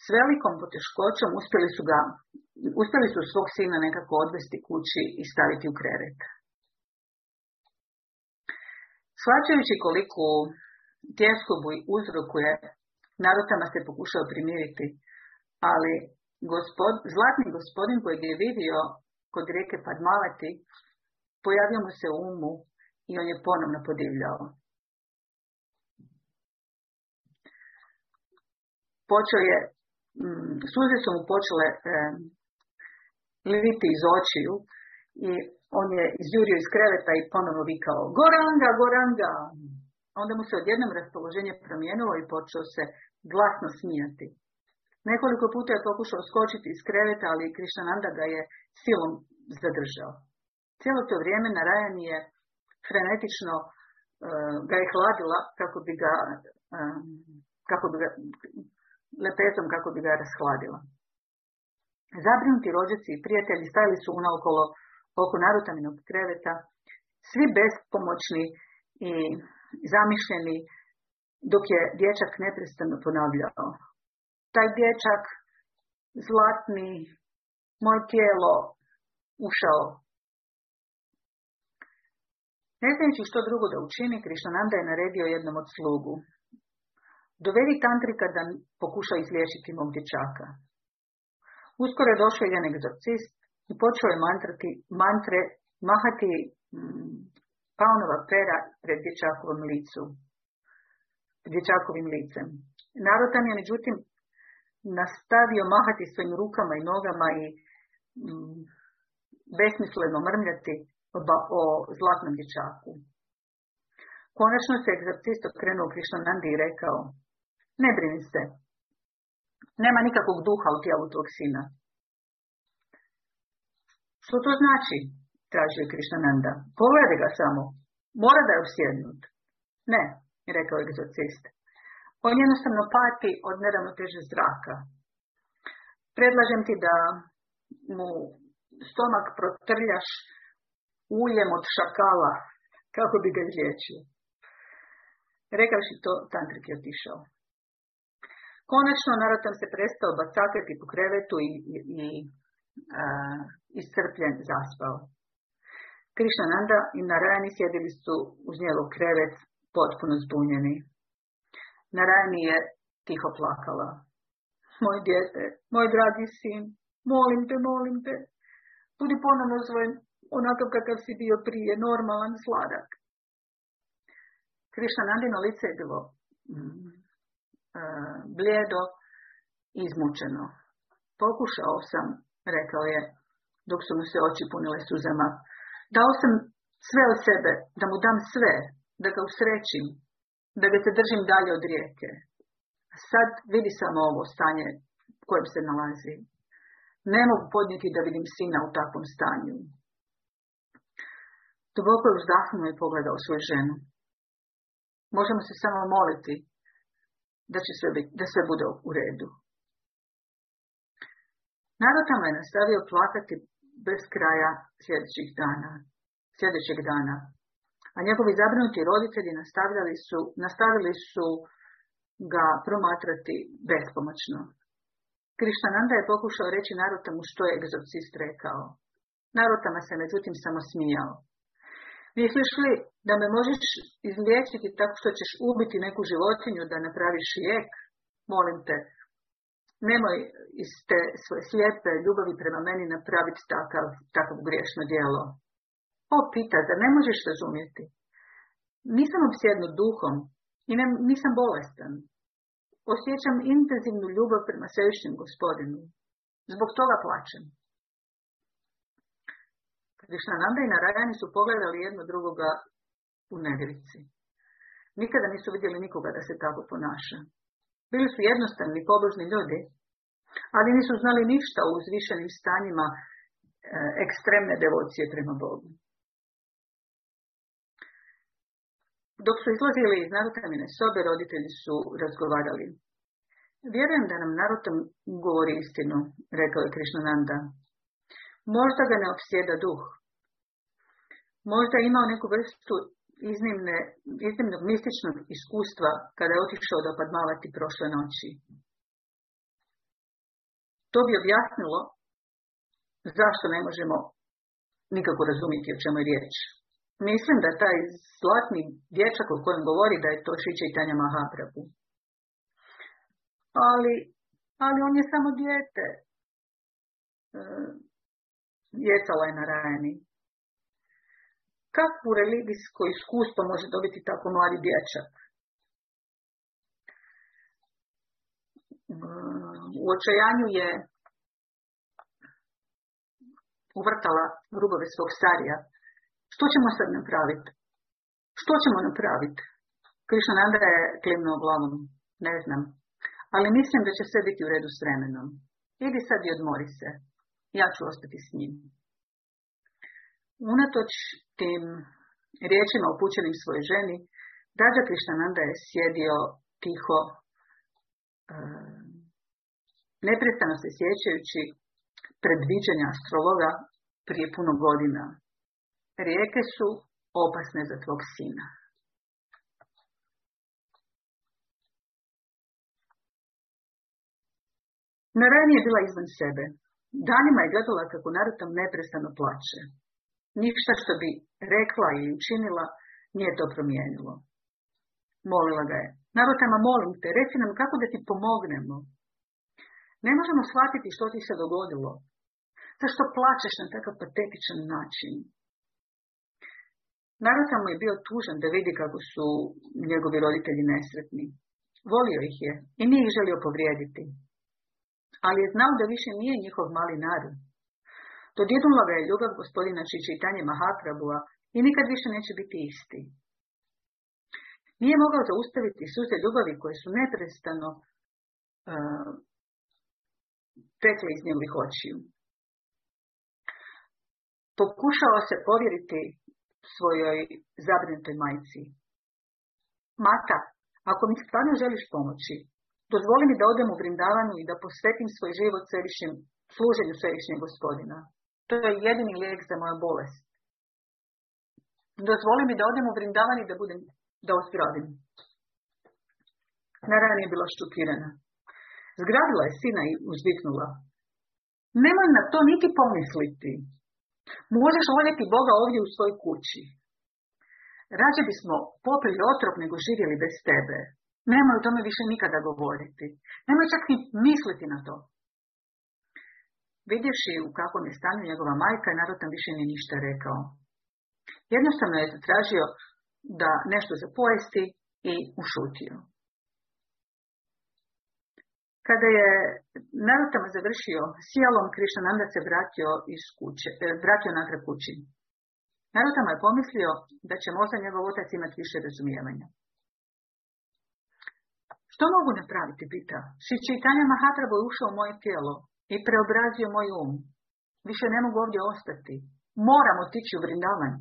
S velikom poteškoćom uspjeli su ga, uspjeli su svog sina nekako odvesti kući i staviti u krevet. Shvaćajući koliko tjeskobu uzrokuje, Narotama se pokušao primiriti, ali gospod, zlatni gospodin kojeg je vidio kod rijeke Padmavati, pojavio mu se u umu i on je ponovno podivljao. Počeo je, mm, suze su mu počele e, liti iz očiju i on je izjurio iz kreveta i ponovno vikao Goranga, Goranga! Onda mu se odjednom raspoloženje promijenilo i počeo se glasno smijati. Nekoliko puta je pokušao skočiti iz kreveta, ali Krišananda ga je silom zadržao. Cijelo to vrijeme Narajan je frenetično uh, ga je hladila kako bi ga, uh, kako bi ga lepetom kako bi ga rashladila. Zabrinuti rođaci i prijatelji stajali su unaokolo oko narutaminog kreveta, svi bespomoćni i zamišljeni, dok je dječak neprestano ponavljao taj dječak zlatni, moje tijelo ušao. Ne znajući što drugo da učini, Krišananda je naredio jednom od slugu. Dovedi tantrika da pokuša izliječiti mog dječaka. Uskoro je došao jedan egzorcist i počeo je mantrati, mantre mahati mm, paunova pera pred dječakovim licu, dječakovim licem. Narotan je međutim nastavio mahati svojim rukama i nogama i mm, besmisleno mrmljati o, zlatnom dječaku. Konačno se egzorcist okrenuo Krišnanandi i rekao, ne brini se, nema nikakvog duha u tijelu tvog sina. Što to znači? Tražio Krišnananda. Pogledaj ga samo, mora da je usjednut. Ne, rekao egzorcist. On jednostavno pati od neravnoteže zraka. Predlažem ti da mu stomak protrljaš uljem od šakala kako bi ga izliječio. Rekavši to, tantrik je otišao. Konačno Narotam se prestao bacakati po krevetu i, i, i iscrpljen zaspao. Krišananda i Narajani sjedili su uz njegov krevet potpuno zbunjeni. Narajani je tiho plakala. Moj djete, moj dragi sin, molim te, molim te, budi ponovno svoj onakav kakav si bio prije, normalan, sladak. Krišna Nandino lice je bilo mm, blijedo i izmučeno. Pokušao sam, rekao je, dok su mu se oči punile suzama. Dao sam sve od sebe, da mu dam sve, da ga usrećim, da ga se držim dalje od rijeke. Sad vidi samo ovo stanje u kojem se nalazi. Ne mogu podnijeti da vidim sina u takvom stanju. Duboko je uzdahnuo i pogledao svoju ženu. Možemo se samo moliti da, će sve, biti, da sve bude u redu. Narotama je nastavio plakati bez kraja sljedećih dana, sljedećeg dana a njegovi zabrinuti roditelji nastavljali su, nastavili su ga promatrati bespomoćno. Krišananda je pokušao reći Narotamu što je egzorcist rekao. Narotama se međutim samo smijao. Misliš li da me možeš izliječiti tako što ćeš ubiti neku životinju da napraviš lijek? Molim te, nemoj iz te svoje slijepe ljubavi prema meni napraviti takav, takav griješno djelo. O, pita, da ne možeš razumjeti? Nisam obsjednut duhom i ne, nisam bolestan. Osjećam intenzivnu ljubav prema svevišnjem gospodinu. Zbog toga plaćem. Krišnananda i Narajani su pogledali jedno drugoga u nevjerici. Nikada nisu vidjeli nikoga da se tako ponaša. Bili su jednostavni, pobožni ljudi, ali nisu znali ništa o uzvišenim stanjima e, ekstremne devocije prema Bogu. Dok su izlazili iz narutamine sobe, roditelji su razgovarali. Vjerujem da nam narutam govori istinu, rekao je Krišnananda. Možda ga ne opsjeda duh. Možda je imao neku vrstu iznimne, iznimnog mističnog iskustva kada je otišao dopadmavati prošle noći. To bi objasnilo zašto ne možemo nikako razumjeti o čemu je riječ. Mislim da taj zlatni dječak o kojem govori da je to Šiće i Tanja Mahaprabhu. Ali, ali on je samo dijete. E, jecala je na rajani. Kakvu religijsko iskustvo može dobiti tako mladi dječak? U očajanju je uvrtala rubove svog starija što ćemo sad napraviti? Što ćemo napraviti? Krišnananda je klimnuo glavom. Ne znam. Ali mislim da će sve biti u redu s vremenom. Idi sad i odmori se. Ja ću ostati s njim. Unatoč tim riječima upućenim svojoj ženi, Rađa Krišnananda je sjedio tiho, neprestano se sjećajući predviđanja astrologa prije puno godina rijeke su opasne za tvog sina. Narani je bila izvan sebe. Danima je gledala kako Narutam neprestano plaće. Ništa što bi rekla i učinila nije to promijenilo. Molila ga je. Narutama, molim te, reci nam kako da ti pomognemo. Ne možemo shvatiti što ti se dogodilo. Zašto plaćeš na takav patetičan način? Naravno mu je bio tužan da vidi kako su njegovi roditelji nesretni. Volio ih je i nije ih želio povrijediti. Ali je znao da više nije njihov mali narod. Dodjednula ga je ljubav gospodina Čičitanje Mahaprabua i nikad više neće biti isti. Nije mogao zaustaviti suze ljubavi koje su neprestano uh, tekle iz njegovih očiju. Pokušao se povjeriti svojoj zabrinutoj majci. Mata, ako mi stvarno želiš pomoći, dozvoli mi da odem u Vrindavanu i da posvetim svoj život svevišnjem, služenju svevišnjeg gospodina. To je jedini lijek za moju bolest. Dozvoli mi da odem u Vrindavan i da budem, da ozdravim. Narana je bila štukirana. Zgradila je sina i uzviknula. Nemoj na to niti pomisliti. Možeš voljeti Boga ovdje u svojoj kući. Rađe bismo popili otrov nego živjeli bez tebe. Nemoj o tome više nikada govoriti. Nemoj čak ni misliti na to. Vidjevši u kakvom je stanju njegova majka, narod tam više ni ništa rekao. Jednostavno je zatražio da nešto zapojesti i ušutio. Kada je Narutama završio sjelom, Krišananda se vratio, iz kuće, e, vratio natrag kući. Narutama je pomislio da će možda njegov otac imati više razumijevanja. Što mogu napraviti, pita? Šičitanja Mahaprabhu je ušao u moje tijelo i preobrazio moj um. Više ne mogu ovdje ostati. Moram otići u Vrindavan.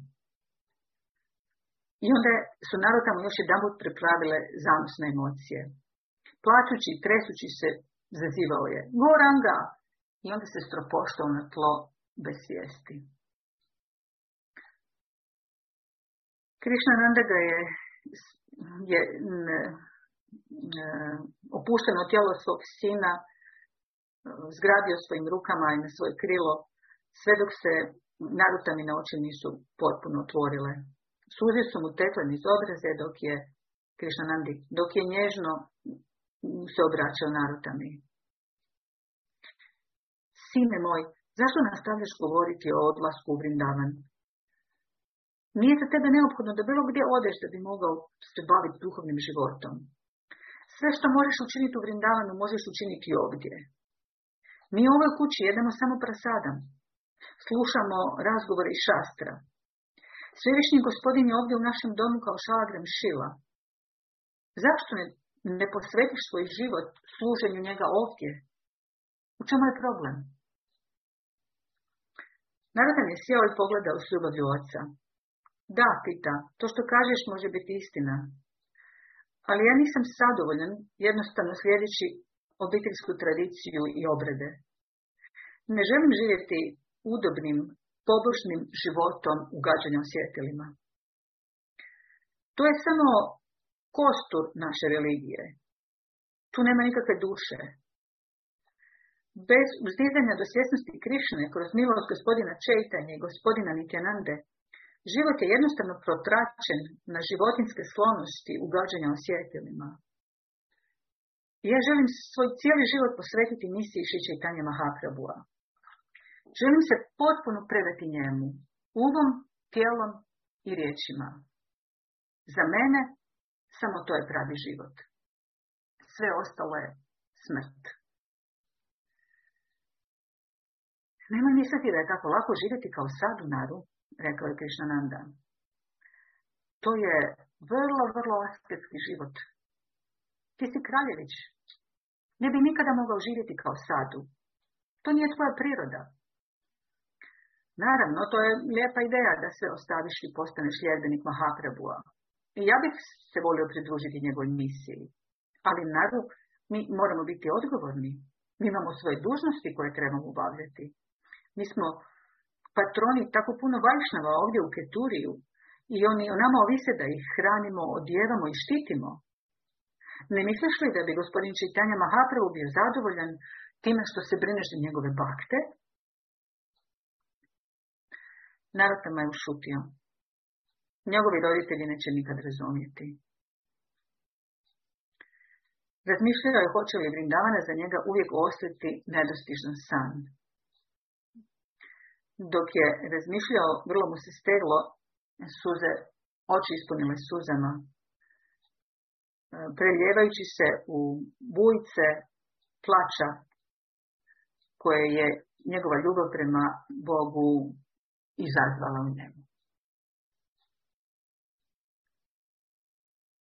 I onda su Narutama još jedan put pripravile zanosne emocije. Plaćući i tresući se, zazivao je. Goranga! I onda se stropoštao na tlo bez svijesti. Nanda ga je, je ne, opušteno tijelo svog sina zgradio svojim rukama i na svoje krilo, sve dok se narutamine oči nisu potpuno otvorile. Suze su mu tekle niz obraze dok je Krišnanandi, dok je nježno se obraćao narutami. Sine moj, zašto nastavljaš govoriti o odlasku u Vrindavan? Nije za tebe neophodno da bilo gdje odeš da bi mogao se baviti duhovnim životom. Sve što možeš učiniti u Vrindavanu, možeš učiniti i ovdje. Mi u ovoj kući jedemo samo prasadam. Slušamo razgovore i šastra. Svevišnji gospodin je ovdje u našem domu kao šalagrem šila. Zašto ne, ne posvetiš svoj život služenju njega ovdje? U čemu je problem? Narodan je sjeo i pogledao s ljubavlju oca. Da, pita, to što kažeš može biti istina. Ali ja nisam zadovoljan jednostavno sljedeći obiteljsku tradiciju i obrede. Ne želim živjeti udobnim, pobožnim životom ugađanja osjetilima. To je samo kostur naše religije. Tu nema nikakve duše. Bez uzdizanja do svjesnosti Krišne kroz milost gospodina Čejtanja i gospodina Nityanande, život je jednostavno protračen na životinske sklonosti ugađanja osjetilima. Ja želim svoj cijeli život posvetiti misiji Šičajtanja Mahaprabhua. Želim se potpuno predati njemu, umom, tijelom i riječima. Za mene samo to je pravi život. Sve ostalo je smrt. Nemoj misliti da je tako lako živjeti kao naru, rekao je Krišnananda. To je vrlo, vrlo asketski život. Ti si kraljević. Ne bi nikada mogao živjeti kao sadu. To nije tvoja priroda. Naravno, to je lijepa ideja da se ostaviš i postaneš sljedbenik Mahaprabhua. I ja bih se volio pridružiti njegovoj misiji. Ali naravno, mi moramo biti odgovorni. Mi imamo svoje dužnosti koje trebamo obavljati. Mi smo patroni tako puno vajšnava ovdje u Keturiju i oni o nama ovise da ih hranimo, odjevamo i štitimo. Ne misliš li da bi gospodin Čitanja Mahaprabhu bio zadovoljan time što se brineš za njegove bakte? Narotama je ušutio. Njegovi roditelji neće nikad razumjeti. Razmišljao je hoće li Vrindavana za njega uvijek ostati nedostižan san. Dok je razmišljao, vrlo mu se steglo, suze, oči ispunile suzama, preljevajući se u bujice plaća koje je njegova ljubav prema Bogu izazvala u njemu.